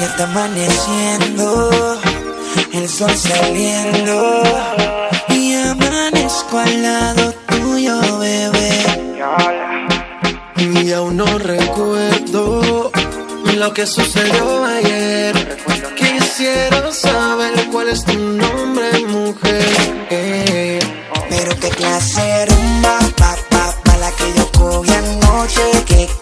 ya está amaneciendo, el sol saliendo y amanezco al lado tuyo, bebé. Y aún no recuerdo lo que sucedió ayer. Quisiera saber cuál es tu nombre, mujer. Eh. Pero qué clase de rumba, pa, pa, la que yo cogí anoche, que